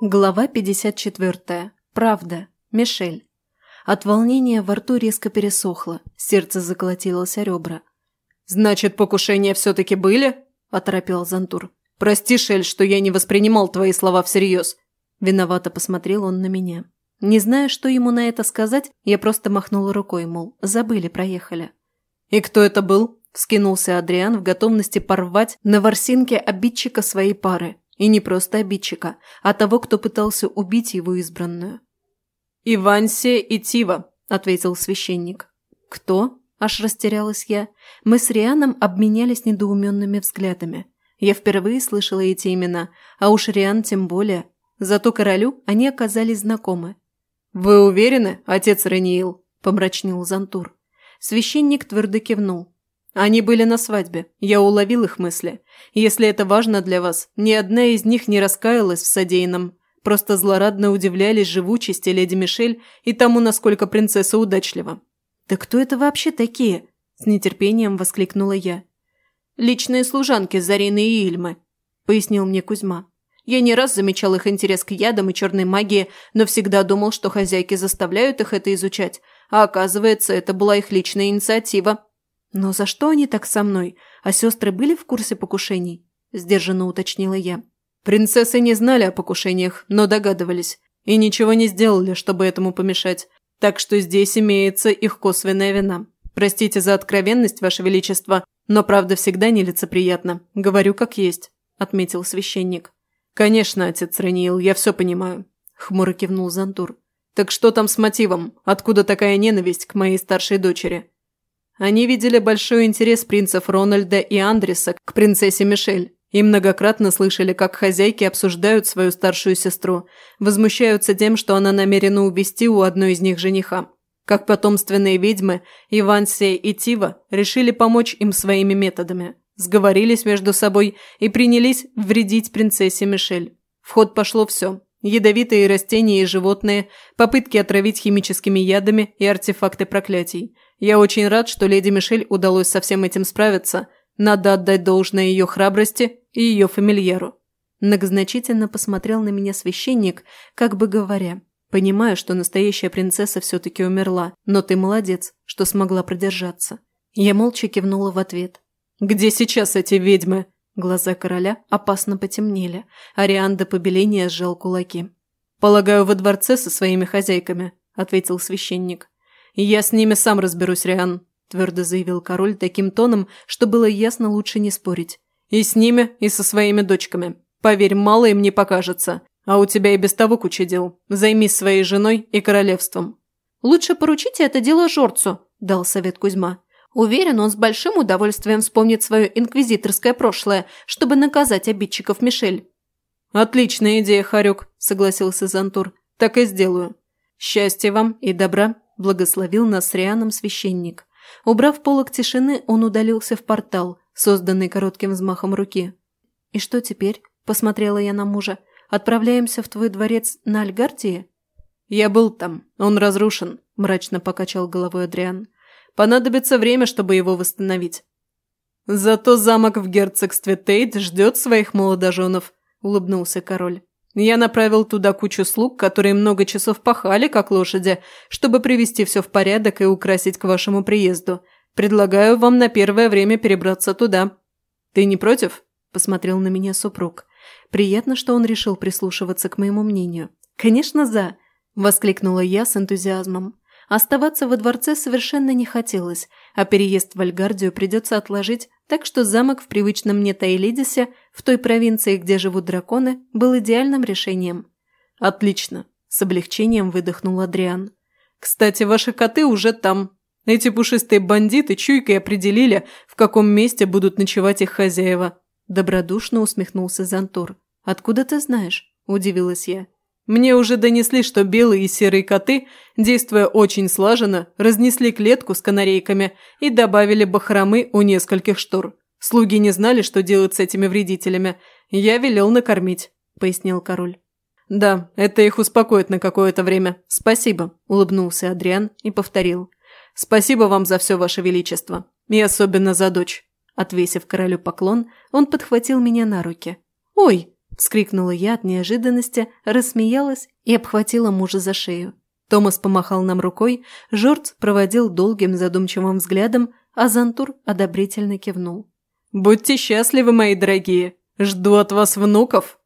Глава 54. Правда. Мишель. От волнения во рту резко пересохло, сердце заколотилось о ребра. «Значит, покушения все-таки были?» – оторопел Зантур. «Прости, Шель, что я не воспринимал твои слова всерьез». Виновато посмотрел он на меня. Не зная, что ему на это сказать, я просто махнула рукой, мол, забыли, проехали. «И кто это был?» – вскинулся Адриан в готовности порвать на ворсинке обидчика своей пары. И не просто обидчика, а того, кто пытался убить его избранную. «Ивансия и Тива», – ответил священник. «Кто?» – аж растерялась я. Мы с Рианом обменялись недоуменными взглядами. Я впервые слышала эти имена, а уж Риан тем более. Зато королю они оказались знакомы. «Вы уверены, отец Раниил?» – помрачнел Зантур. Священник твердо кивнул. Они были на свадьбе. Я уловил их мысли. Если это важно для вас, ни одна из них не раскаялась в содеянном. Просто злорадно удивлялись живучести леди Мишель и тому, насколько принцесса удачлива. «Да кто это вообще такие?» – с нетерпением воскликнула я. «Личные служанки Зарины и Ильмы», – пояснил мне Кузьма. Я не раз замечал их интерес к ядам и черной магии, но всегда думал, что хозяйки заставляют их это изучать, а оказывается, это была их личная инициатива. «Но за что они так со мной? А сестры были в курсе покушений?» – сдержанно уточнила я. «Принцессы не знали о покушениях, но догадывались. И ничего не сделали, чтобы этому помешать. Так что здесь имеется их косвенная вина. Простите за откровенность, Ваше Величество, но правда всегда нелицеприятна. Говорю как есть», – отметил священник. «Конечно, отец Раниил, я все понимаю», – хмуро кивнул Зантур. «Так что там с мотивом? Откуда такая ненависть к моей старшей дочери?» Они видели большой интерес принцев Рональда и Андреса к принцессе Мишель и многократно слышали, как хозяйки обсуждают свою старшую сестру, возмущаются тем, что она намерена увести у одной из них жениха. Как потомственные ведьмы, Ивансия и Тива решили помочь им своими методами, сговорились между собой и принялись вредить принцессе Мишель. В ход пошло все. Ядовитые растения и животные, попытки отравить химическими ядами и артефакты проклятий – я очень рад, что леди Мишель удалось со всем этим справиться. Надо отдать должное ее храбрости и ее фамильяру». Многозначительно посмотрел на меня священник, как бы говоря, «Понимаю, что настоящая принцесса все-таки умерла, но ты молодец, что смогла продержаться». Я молча кивнула в ответ. «Где сейчас эти ведьмы?» Глаза короля опасно потемнели. Ариан до побеления сжал кулаки. «Полагаю, во дворце со своими хозяйками», – ответил священник. «Я с ними сам разберусь, Риан», – твердо заявил король таким тоном, что было ясно лучше не спорить. «И с ними, и со своими дочками. Поверь, мало им не покажется. А у тебя и без того куча дел. Займись своей женой и королевством». «Лучше поручите это дело Жорцу», – дал совет Кузьма. Уверен, он с большим удовольствием вспомнит свое инквизиторское прошлое, чтобы наказать обидчиков Мишель. «Отличная идея, Харюк», – согласился Зантур. «Так и сделаю. Счастья вам и добра» благословил нас Рианом священник. Убрав полок тишины, он удалился в портал, созданный коротким взмахом руки. «И что теперь?» – посмотрела я на мужа. «Отправляемся в твой дворец на Альгартии?» «Я был там. Он разрушен», – мрачно покачал головой Адриан. «Понадобится время, чтобы его восстановить». «Зато замок в герцогстве Тейт ждет своих молодоженов», – улыбнулся король. Я направил туда кучу слуг, которые много часов пахали, как лошади, чтобы привести все в порядок и украсить к вашему приезду. Предлагаю вам на первое время перебраться туда. Ты не против?» – посмотрел на меня супруг. Приятно, что он решил прислушиваться к моему мнению. «Конечно, за!» – воскликнула я с энтузиазмом. Оставаться во дворце совершенно не хотелось, а переезд в Альгардию придется отложить, так что замок в привычном мне Таилидисе, в той провинции, где живут драконы, был идеальным решением. «Отлично!» – с облегчением выдохнул Адриан. «Кстати, ваши коты уже там. Эти пушистые бандиты чуйкой определили, в каком месте будут ночевать их хозяева». Добродушно усмехнулся Зантур. «Откуда ты знаешь?» – удивилась я. Мне уже донесли, что белые и серые коты, действуя очень слаженно, разнесли клетку с канарейками и добавили бахромы у нескольких штор. Слуги не знали, что делать с этими вредителями. Я велел накормить», – пояснил король. «Да, это их успокоит на какое-то время. Спасибо», – улыбнулся Адриан и повторил. «Спасибо вам за все, ваше величество. И особенно за дочь». Отвесив королю поклон, он подхватил меня на руки. «Ой!» Вскрикнула я от неожиданности, рассмеялась и обхватила мужа за шею. Томас помахал нам рукой, Жорц проводил долгим задумчивым взглядом, а Зантур одобрительно кивнул. «Будьте счастливы, мои дорогие! Жду от вас внуков!»